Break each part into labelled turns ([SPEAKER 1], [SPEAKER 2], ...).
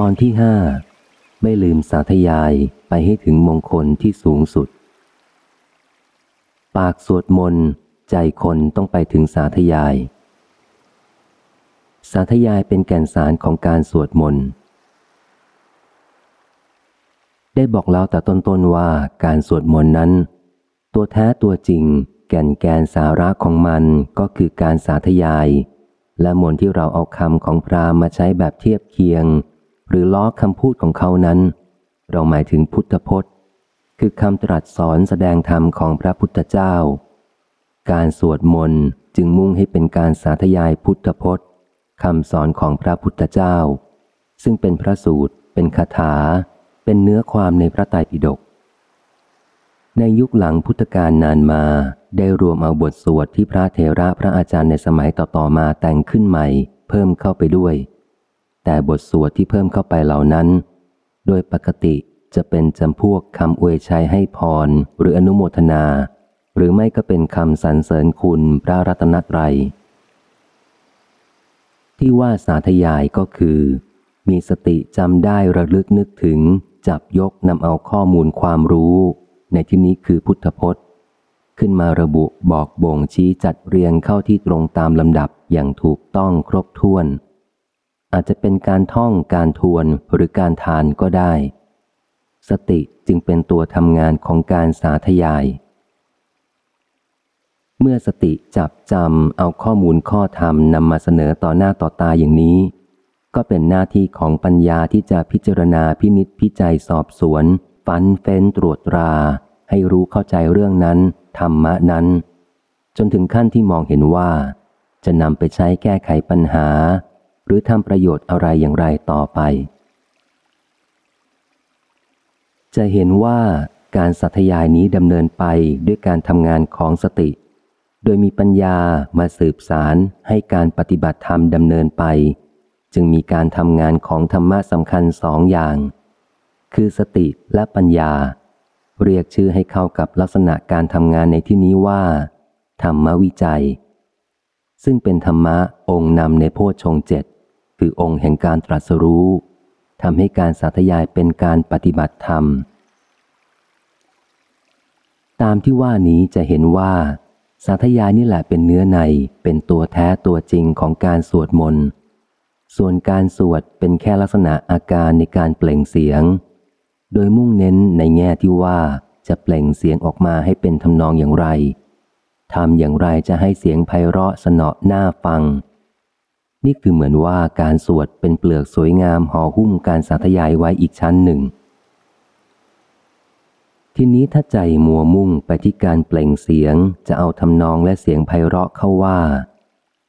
[SPEAKER 1] ตอนที่ห้าไม่ลืมสาธยายไปให้ถึงมงคลที่สูงสุด ปากสวดมนต์ใจคนต้องไปถึงสาธยาย สาธยายเป็นแก่นสารของการสวดมนต์ได้บอกแล้วแต่ต้นๆว่าการสวดมนต์นั้น ตัวแท้ตัวจริง แก่นแกนสาระของมันก็คือการสาธยาย และมนที่เราเอาคำของพราหมณ์มาใช้แบบเทียบเคียง หรือล้อคำพูดของเขานั้น เราหมายถึงพุทธพจน์ คือคำตรัสสอนแสดงธรรมของพระพุทธเจ้า การสวดมนต์จึงมุ่งให้เป็นการสาธยายพุทธพจน์คำสอนของพระพุทธเจ้า ซึ่งเป็นพระสูตร เป็นคาถา เป็นเนื้อความในพระไตรปิฎกในยุคหลังพุทธกาลนานมาได้รวมเอาบทสวดที่พระเทระพระอาจารย์ในสมัยต่อๆมาแต่งขึ้นใหม่ เพิ่มเข้าไปด้วย แต่บทสวดที่เพิ่มเข้าไปเหล่านั้น โดยปกติจะเป็นจำพวกคำอวยชัยให้พร หรืออนุโมทนา หรือไม่ก็เป็นคำสรรเสริญคุณพระรัตนตรัย ที่ว่าสาธยายก็คือ มีสติจำได้ระลึกนึกถึง จับยกนำเอาข้อมูลความรู้ ในที่นี้คือพุทธพจน์ ขึ้นมาระบุบอกบ่งชี้จัดเรียงเข้าที่ตรงตามลำดับอย่างถูกต้องครบถ้วน อาจจะเป็นการท่องการทวนหรือการทานก็ได้ สติจึงเป็นตัวทำงานของการสาธยาย เมื่อสติจับจำเอาข้อมูลข้อธรรมนำมาเสนอต่อหน้าต่อตาอย่างนี้ ก็เป็นหน้าที่ของปัญญาที่จะพิจารณาพินิษพิจัยสอบสวน ฟันเฟ้นตรวจตรา ให้รู้เข้าใจเรื่องนั้น ธรรมะนั้น จนถึงขั้นที่มองเห็นว่าจะนำไปใช้แก้ไขปัญหา หรือทำประโยชน์อะไรอย่างไรต่อไป จะเห็นว่าการสัตยายนี้ดำเนินไปด้วยการทำงานของสติ โดยมีปัญญามาสืบสารให้การปฏิบัติธรรมดำเนินไป จึงมีการทำงานของธรรมะสำคัญสองอย่าง คือสติและปัญญา เรียกชื่อให้เข้ากับลักษณะการทำงานในที่นี้ว่า ธรรมวิจัย ซึ่งเป็นธรรมะองค์นำในโพชฌงเจ็ด คือองค์แห่งการตรัสรู้ทำให้การสาธยายเป็นการปฏิบัติธรรม ตามที่ว่านี้จะเห็นว่า สาธยายนี่แหละเป็นเนื้อในเป็นตัวแท้ตัวจริงของการสวดมนต์ส่วนการสวดเป็นแค่ลักษณะอาการในการเปล่งเสียง โดยมุ่งเน้นในแง่ที่ว่าจะเปล่งเสียงออกมาให้เป็นทำนองอย่างไรทำอย่างไรจะให้เสียงไพเราะสนอหน่าฟัง นี่คือเหมือนว่าการสวดเป็นเปลือกสวยงามห่อหุ้มการสาธยายไว้อีกชั้นหนึ่ง ทีนี้ถ้าใจมัวมุ่งไปที่การเปล่งเสียงจะเอาทำนองและเสียงไพเราะเข้าว่า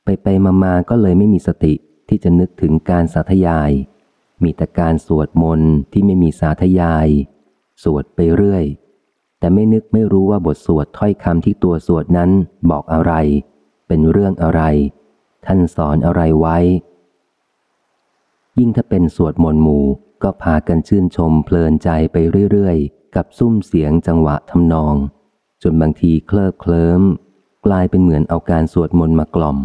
[SPEAKER 1] ไปไปมามาก็เลยไม่มีสติที่จะนึกถึงการสาธยาย มีแต่การสวดมนต์ที่ไม่มีสาธยาย สวดไปเรื่อย แต่ไม่นึกไม่รู้ว่าบทสวดถ้อยคำที่ตัวสวดนั้นบอกอะไร เป็นเรื่องอะไร ท่านสอนอะไรไว้ ยิ่งถ้าเป็นสวดมนต์หมู่ก็พากันชื่นชมเพลินใจไปเรื่อยๆ กับซุ้มเสียงจังหวะทำนอง จนบางทีเคลิบเคลิ้ม กลายเป็นเหมือนเอาการสวดมนต์มากล่อม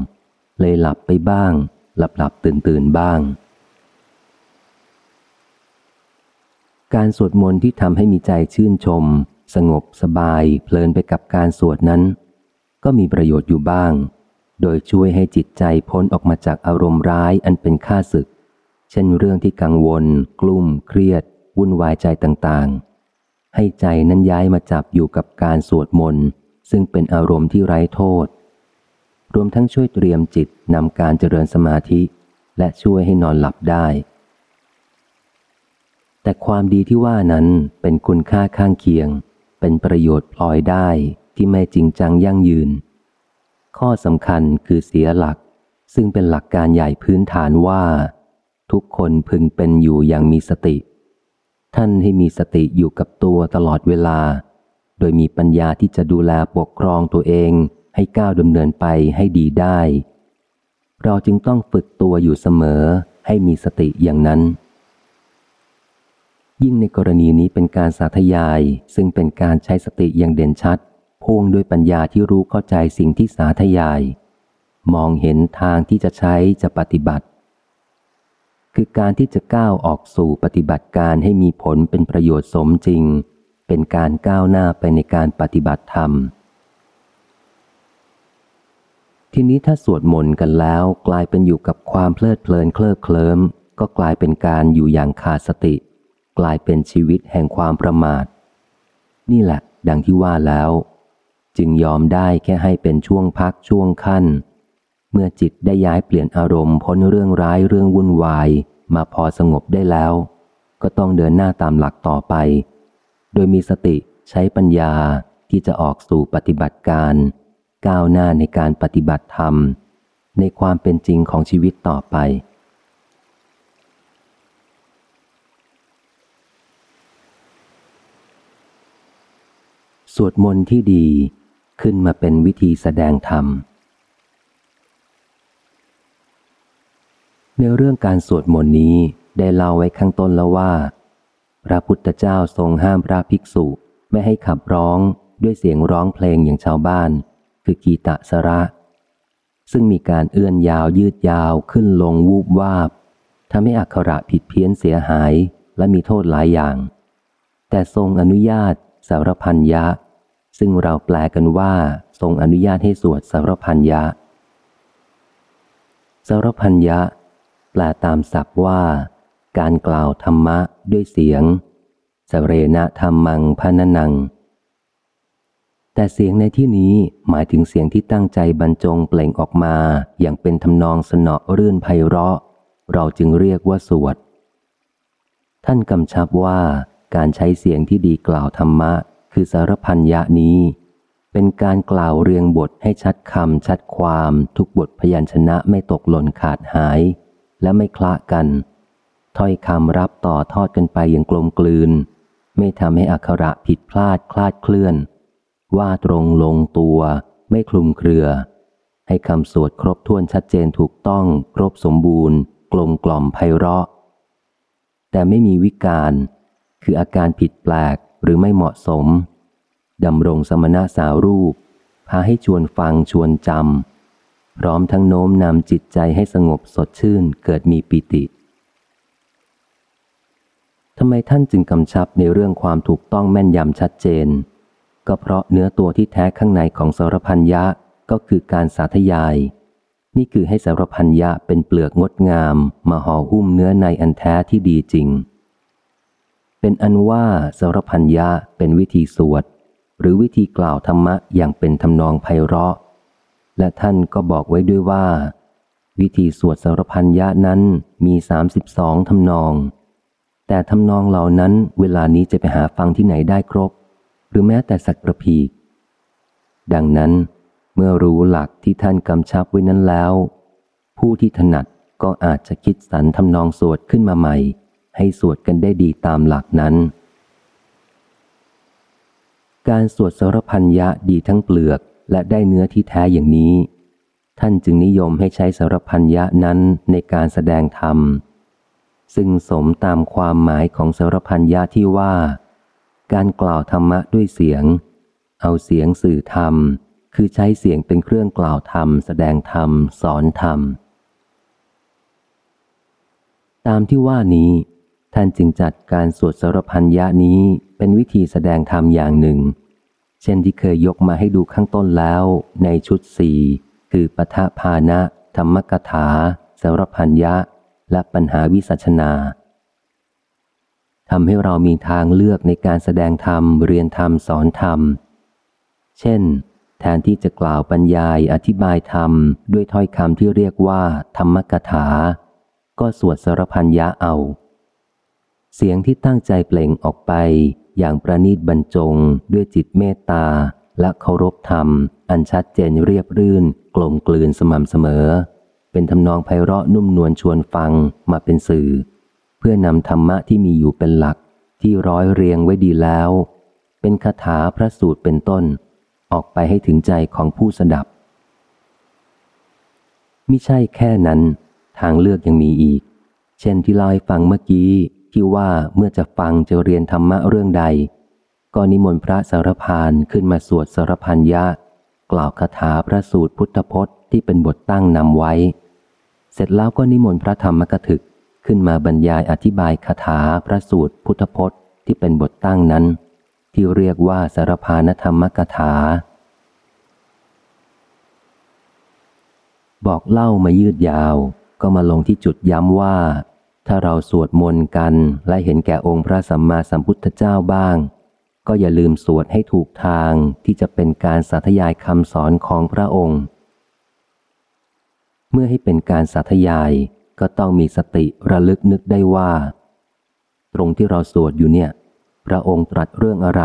[SPEAKER 1] เลยหลับไปบ้าง หลับหลับตื่นตื่นบ้าง การสวดมนต์ที่ทำให้มีใจชื่นชม สงบสบายเพลินไปกับการสวดนั้น ก็มีประโยชน์อยู่บ้าง โดยช่วยให้จิตใจพ้นออกมาจากอารมณ์ร้ายอันเป็นข้าศึก เช่นเรื่องที่กังวล กลุ้มเครียด วุ่นวายใจต่างๆ ให้ใจนั้นย้ายมาจับอยู่กับการสวดมนต์ซึ่งเป็นอารมณ์ที่ไร้โทษ รวมทั้งช่วยเตรียมจิตนำการเจริญสมาธิ และช่วยให้นอนหลับได้ แต่ความดีที่ว่านั้นเป็นคุณค่าข้างเคียง เป็นประโยชน์พลอยได้ที่ไม่จริงจังยั่งยืน ข้อสำคัญคือเสียหลัก ซึ่งเป็นหลักการใหญ่พื้นฐานว่า ทุกคนพึงเป็นอยู่อย่างมีสติ ท่านให้มีสติอยู่กับตัวตลอดเวลา โดยมีปัญญาที่จะดูแลปกครองตัวเองให้ก้าวดำเนินไปให้ดีได้ เราจึงต้องฝึกตัวอยู่เสมอให้มีสติอย่างนั้น ยิ่งในกรณีนี้เป็นการสาธยายซึ่งเป็นการใช้สติอย่างเด่นชัด พ่วงด้วยปัญญาที่รู้เข้าใจสิ่งที่สาธยาย มองเห็นทางที่จะใช้จะปฏิบัติ คือการที่จะก้าวออกสู่ปฏิบัติการให้มีผลเป็นประโยชน์สมจริง เป็นการก้าวหน้าไปในการปฏิบัติธรรม ทีนี้ถ้าสวดมนต์กันแล้วกลายเป็นอยู่กับความเพลิดเพลินเคลิบเคลิ้มก็กลายเป็นการอยู่อย่างขาดสติ กลายเป็นชีวิตแห่งความประมาท นี่แหละ ดังที่ว่าแล้ว จึงยอมได้แค่ให้เป็นช่วงพักช่วงขั้น เมื่อจิตได้ย้ายเปลี่ยนอารมณ์พ้นเรื่องร้ายเรื่องวุ่นวาย มาพอสงบได้แล้ว ก็ต้องเดินหน้าตามหลักต่อไป โดยมีสติใช้ปัญญาที่จะออกสู่ปฏิบัติการ ก้าวหน้าในการปฏิบัติธรรม ในความเป็นจริงของชีวิตต่อไปสวดมนต์ที่ดี ขึ้นมาเป็นวิธีแสดงธรรม ในเรื่องการสวดมนต์นี้ได้เล่าไว้ข้างต้นแล้วว่า พระพุทธเจ้าทรงห้ามพระภิกษุไม่ให้ขับร้องด้วยเสียงร้องเพลงอย่างชาวบ้าน คือกีตะสระ ซึ่งมีการเอื้อนยาวยืดยาวขึ้นลงวูบวาบทำให้อักขระผิดเพี้ยนเสียหายและมีโทษหลายอย่าง แต่ทรงอนุญาตสารพันยะ ซึ่งเราแปลกันว่าทรงอนุญาตให้สวดสารพันยะ สารพันยะ แปลตามศัพท์ว่า การกล่าวธรรมะด้วยเสียงสเรณะธรรมังพนนัง แต่เสียงในที่นี้หมายถึงเสียงที่ตั้งใจบรรจงเปล่งออกมาอย่างเป็นทำนองสนอรื่นไพเราะ เราจึงเรียกว่าสวด ท่านกำชับว่าการใช้เสียงที่ดีกล่าวธรรมะ คือสารพันยะนี้ เป็นการกล่าวเรียงบทให้ชัดคำชัดความทุกบทพยัญชนะไม่ตกหล่นขาดหาย และไม่คละกัน ถ้อยคำรับต่อทอดกันไปอย่างกลมกลืน ไม่ทำให้อักขระผิดพลาดคลาดเคลื่อน ว่าตรงลงตัว ไม่คลุมเครือ ให้คำสวดครบถ้วนชัดเจนถูกต้อง ครบสมบูรณ์ กลมกล่อมไพเราะ แต่ไม่มีวิการ คืออาการผิดแปลก หรือไม่เหมาะสมดำรงสมณะสาวรูป พาให้ชวนฟังชวนจำ พร้อมทั้งโน้มนำจิตใจให้สงบสดชื่นเกิดมีปิติทำไมท่านจึงกำชับในเรื่องความถูกต้องแม่นยำชัดเจน ก็เพราะเนื้อตัวที่แท้ข้างในของสารพันยะก็คือการสาธยาย นี่คือให้สารพันยะเป็นเปลือกงดงามมาห่อหุ้มเนื้อในอันแท้ที่ดีจริง เป็นอันว่าสารพันยะเป็นวิธีสวด หรือวิธีกล่าวธรรมะอย่างเป็นทำนองไพเราะ และท่านก็บอกไว้ด้วยว่า วิธีสวดสารพันยะนั้นมีสามสิบสองทำนอง แต่ทำนองเหล่านั้นเวลานี้จะไปหาฟังที่ไหนได้ครบ หรือแม้แต่สักประพีดังนั้นเมื่อรู้หลักที่ท่านกำชับไว้นั้นแล้ว ผู้ที่ถนัดก็อาจจะคิดสรรทำนองสวดขึ้นมาใหม่ ให้สวดกันได้ดีตามหลักนั้น การสวดสรพันยะดีทั้งเปลือกและได้เนื้อที่แท้อย่างนี้ ท่านจึงนิยมให้ใช้สรพันยะนั้นในการแสดงธรรม ซึ่งสมตามความหมายของสรพันยะที่ว่า การกล่าวธรรมะด้วยเสียง เอาเสียงสื่อธรรม คือใช้เสียงเป็นเครื่องกล่าวธรรม แสดงธรรม สอนธรรมตามที่ว่านี้ ท่านจึงจัดการสวดสรพันยะนี้เป็นวิธีแสดงธรรมอย่างหนึ่ง เช่นที่เคยยกมาให้ดูข้างต้นแล้วในชุดสี่คือปทะภาณะ ธรรมกถาสรพันยะ และปัญหาวิสัชนาทำให้เรามีทางเลือกในการแสดงธรรม เรียนธรรม สอนธรรม เช่น แทนที่จะกล่าวบรรยายอธิบายธรรม ด้วยถ้อยคำที่เรียกว่า ธรรมกถา ก็สวดสรพันยะเอา เสียงที่ตั้งใจเปล่งออกไป อย่างประนีตบรรจง ด้วยจิตเมตตา และเคารพธรรม อันชัดเจนเรียบรื่น กลมกลืนสม่ำเสมอ เป็นทำนองไพเราะนุ่มนวลชวนฟังมาเป็นสื่อ เพื่อนำธรรมะที่มีอยู่เป็นหลัก ที่ร้อยเรียงไว้ดีแล้ว เป็นคาถาพระสูตรเป็นต้น ออกไปให้ถึงใจของผู้สดับมิใช่แค่นั้น ทางเลือกยังมีอีก เช่นที่เล่าให้ฟังเมื่อกี้ ที่ว่าเมื่อจะฟังจะเรียนธรรมะเรื่องใด ก็นิมนต์พระสารพานขึ้นมาสวดสารพันยะ กล่าวคาถาพระสูตรพุทธพจน์ที่เป็นบทตั้งนำไว้ เสร็จแล้วก็นิมนต์พระธรรมกถึกขึ้นมาบรรยายอธิบายคาถาพระสูตรพุทธพจน์ที่เป็นบทตั้งนั้น ที่เรียกว่าสารพานธรรมกถา บอกเล่ามายืดยาว ก็มาลงที่จุดย้ำว่า ถ้าเราสวดมนต์กันและเห็นแก่องค์พระสัมมาสัมพุทธเจ้าบ้าง ก็อย่าลืมสวดให้ถูกทางที่จะเป็นการสาธยายคำสอนของพระองค์ เมื่อให้เป็นการสาธยายก็ต้องมีสติระลึกนึกได้ว่า ตรงที่เราสวดอยู่เนี่ย พระองค์ตรัสเรื่องอะไร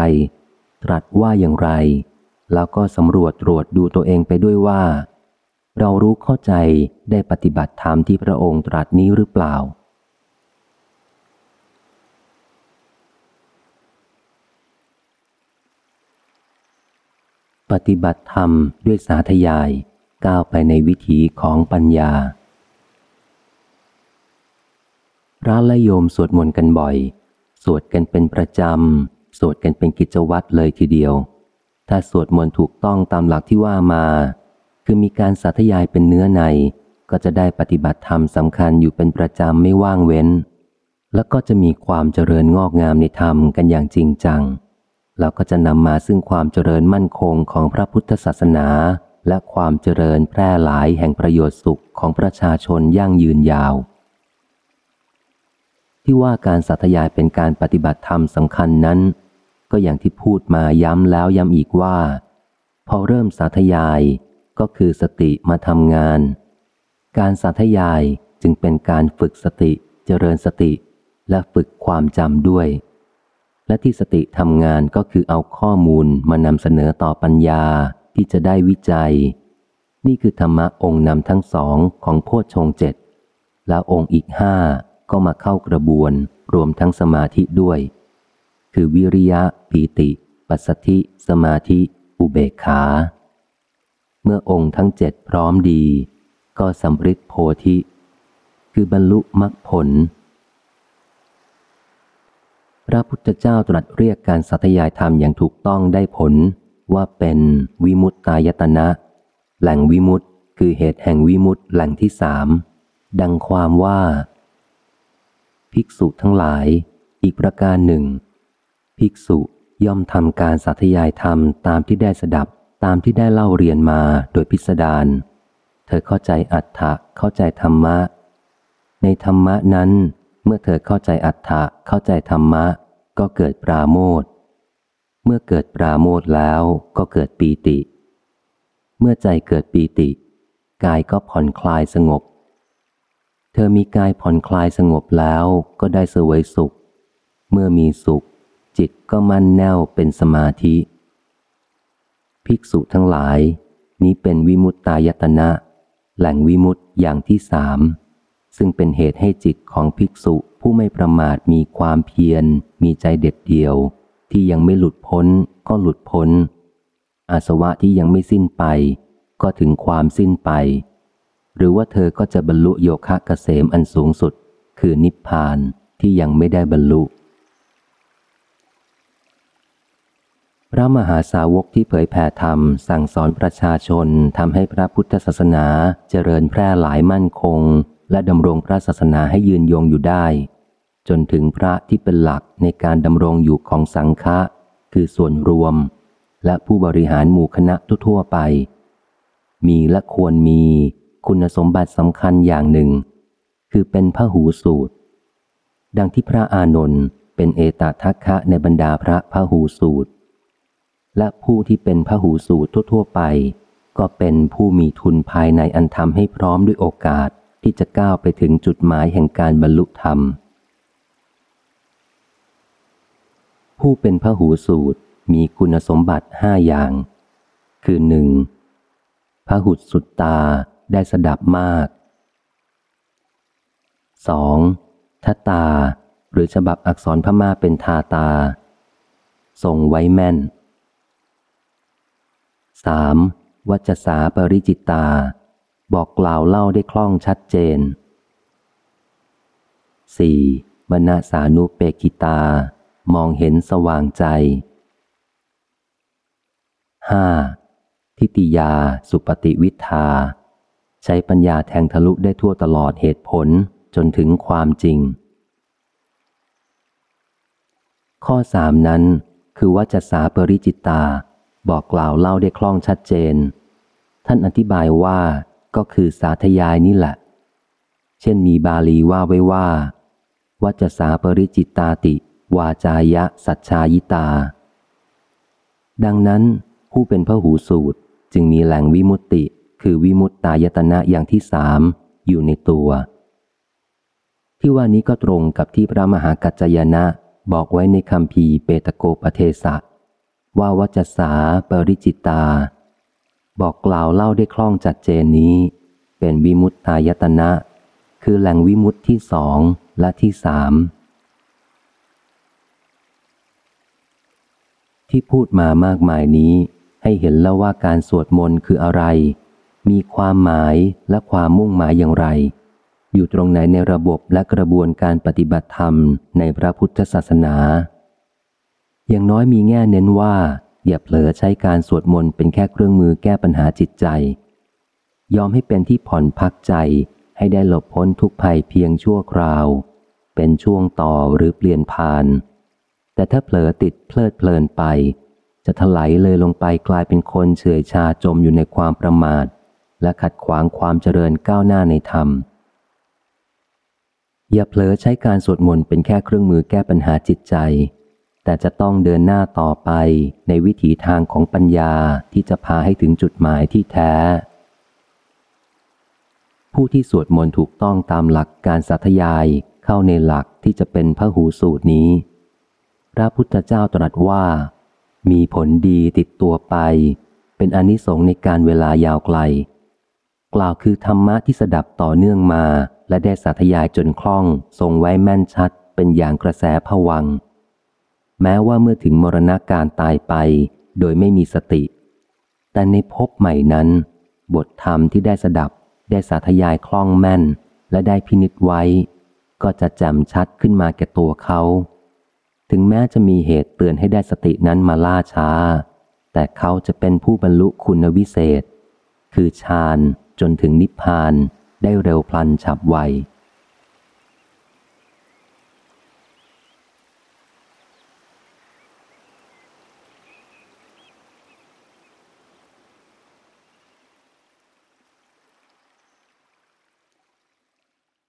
[SPEAKER 1] ตรัสว่าอย่างไร แล้วก็สำรวจตรวจดูตัวเองไปด้วยว่า เรารู้เข้าใจได้ปฏิบัติธรรมที่พระองค์ตรัสนี้หรือเปล่า ปฏิบัติธรรมด้วยสาธยาย ก้าวไปในวิถีของปัญญา พระและโยมสวดมนต์กันบ่อย สวดกันเป็นประจำ สวดกันเป็นกิจวัตรเลยทีเดียว ถ้าสวดมนต์ถูกต้องตามหลักที่ว่ามา คือมีการสาธยายเป็นเนื้อใน ก็จะได้ปฏิบัติธรรมสำคัญอยู่เป็นประจำไม่ว่างเว้น แล้วก็จะมีความเจริญงอกงามในธรรมกันอย่างจริงจัง แล้วก็จะนำมาซึ่งความเจริญมั่นคงของพระพุทธศาสนา และความเจริญแพร่หลายแห่งประโยชน์สุขของประชาชนยั่งยืนยาว ที่ว่าการสัตยายเป็นการปฏิบัติธรรมสำคัญนั้น ก็อย่างที่พูดมาย้ำแล้วย้ำอีกว่า พอเริ่มสาธยายก็คือสติมาทำงาน การสาธยายจึงเป็นการฝึกสติเจริญสติและฝึกความจำด้วย และที่สติทำงานก็คือเอาข้อมูลมานำเสนอต่อปัญญาที่จะได้วิจัย นี่คือธรรมะองค์นำทั้งสองของโพชฌงเจ็ดแล้วองค์อีกห้าก็มาเข้ากระบวนรวมทั้งสมาธิด้วย คือวิริยะปีติ ปัสสธิ สมาธิ อุเบกขา เมื่อองค์ทั้งเจ็ดพร้อมดี ก็สำฤทธิโพธิ คือบรรลุมรรคผล พระพุทธเจ้าตรัสเรียกการสัตยายธรรมอย่างถูกต้องได้ผล ว่าเป็นวิมุตตายตนะ แหล่งวิมุตคือเหตุแห่งวิมุตแหล่งที่สาม ดังความว่า ภิกษุทั้งหลาย อีกประการหนึ่ง ภิกษุย่อมทำการสาธยายธรรมตามที่ได้สดับตามที่ได้เล่าเรียนมาโดยพิสดารเธอเข้าใจอัฏฐะเข้าใจธรรมะ ในธรรมะนั้น เมื่อเธอเข้าใจอัฏฐะเข้าใจธรรมะ ก็เกิดปราโมทเมื่อเกิดปราโมทแล้วก็เกิดปีติ เมื่อใจเกิดปีติ กายก็ผ่อนคลายสงบ เธอมีกายผ่อนคลายสงบแล้วก็ได้เสวยสุข เมื่อมีสุข จิตก็มั่นแน่วเป็นสมาธิ ภิกษุทั้งหลาย นี้เป็นวิมุตตายตนะ แหล่งวิมุตตอย่างที่สาม ซึ่งเป็นเหตุให้จิตของภิกษุผู้ไม่ประมาทมีความเพียร มีใจเด็ดเดี่ยว ที่ยังไม่หลุดพ้นก็หลุดพ้น อาสวะที่ยังไม่สิ้นไป ก็ถึงความสิ้นไป หรือว่าเธอก็จะบรรลุโยคะเกษมอันสูงสุด คือนิพพานที่ยังไม่ได้บรรลุ พระมหาสาวกที่เผยแผ่ธรรม สั่งสอนประชาชนทำให้พระพุทธศาสนาเจริญแพร่หลายมั่นคง และดำรงพระศาสนาให้ยืนยงอยู่ได้ จนถึงพระที่เป็นหลักในการดำรงอยู่ของสังฆะคือส่วนรวม และผู้บริหารหมู่คณะทั่วไป มีและควรมีคุณสมบัติสำคัญอย่างหนึ่ง คือเป็นพระหูสูตร ดังที่พระอานนท์เป็นเอตทัคคะในบรรดาพระพระหูสูตร และผู้ที่เป็นพระหูสูตรทั่ว ๆ ไป ก็เป็นผู้มีทุนภายในอันทำให้พร้อมด้วยโอกาส ที่จะก้าวไปถึงจุดหมายแห่งการบรรลุธรรม ผู้เป็นพระหูสูตรมีคุณสมบัติห้าอย่าง คือหนึ่งพระหุสุดตาได้สดับมาก 2. ทตตา หรือฉบับอักษรพม่าเป็นทาตา ทรงไว้แม่น 3. วัจสาปริจิตตา บอกกล่าวเล่าได้คล่องชัดเจน 4. บรรณาสานุเปกิตา มองเห็นสว่างใจ 5. ทิติยาสุปฏิวิทา ใช้ปัญญาแทงทะลุได้ทั่วตลอดเหตุผลจนถึงความจริง ข้อสามนั้นคือว่าจะสาปริจิตตา บอกกล่าวเล่าได้คล่องชัดเจน ท่านอธิบายว่า ก็คือสาธยายนี่แหละ เช่นมีบาลีว่าไว้ว่าวัจสาปริจิตตาติ วาจายะสัจชายิตา ดังนั้นผู้เป็นพระหูสูตรจึงมีแหล่งวิมุตติ คือวิมุตตายตนะอย่างที่สามอยู่ในตัว ที่ว่านี้ก็ตรงกับที่พระมหากัจจยนะบอกไว้ในคำพีเปตโกปเทสะว่าวัจสาปริจิตตา บอกกล่าวเล่าได้คล่องจัดเจนนี้ เป็นวิมุตตายตนะ คือแหล่งวิมุตที่สองและที่สามที่พูดมามากมายนี้ให้เห็นแล้วว่าการสวดมนต์คืออะไร มีความหมายและความมุ่งหมายอย่างไร อยู่ตรงไหนในระบบและกระบวนการปฏิบัติธรรมในพระพุทธศาสนา อย่างน้อยมีแง่เน้นว่า อย่าเผลอใช้การสวดมนต์เป็นแค่เครื่องมือแก้ปัญหาจิตใจ ยอมให้เป็นที่ผ่อนพักใจให้ได้หลบพ้นทุกภัยเพียงชั่วคราว เป็นช่วงต่อหรือเปลี่ยนผ่าน แต่ถ้าเผลอติดเพลิดเพลินไป จะถลายเลยลงไปกลายเป็นคนเฉื่อยชาจมอยู่ในความประมาท และขัดขวางความเจริญก้าวหน้าในธรรม อย่าเผลอใช้การสวดมนต์เป็นแค่เครื่องมือแก้ปัญหาจิตใจ แต่จะต้องเดินหน้าต่อไปในวิถีทางของปัญญาที่จะพาให้ถึงจุดหมายที่แท้ ผู้ที่สวดมนต์ถูกต้องตามหลักการสัทยายเข้าในหลักที่จะเป็นพระหูสูตรนี้ พระพุทธเจ้าตรัสว่า มีผลดีติดตัวไป เป็นอนิสงส์ในการเวลายาวไกล กล่าวคือธรรมะที่สดับต่อเนื่องมา และได้สัทยายจนคล่องทรงไว้แม่นชัดเป็นอย่างกระแสผวัง แม้ว่าเมื่อถึงมรณาการตายไป โดยไม่มีสติ แต่ในภพใหม่นั้น บทธรรมที่ได้สดับได้สาธยายคล่องแม่น และได้พินิษไว้ ก็จะแจ่มชัดขึ้นมาแก่ตัวเขา ถึงแม้จะมีเหตุเตือนให้ได้สตินั้นมาล่าช้า แต่เขาจะเป็นผู้บรรลุคุณวิเศษ คือฌานจนถึงนิพพานได้เร็วพลันฉับไว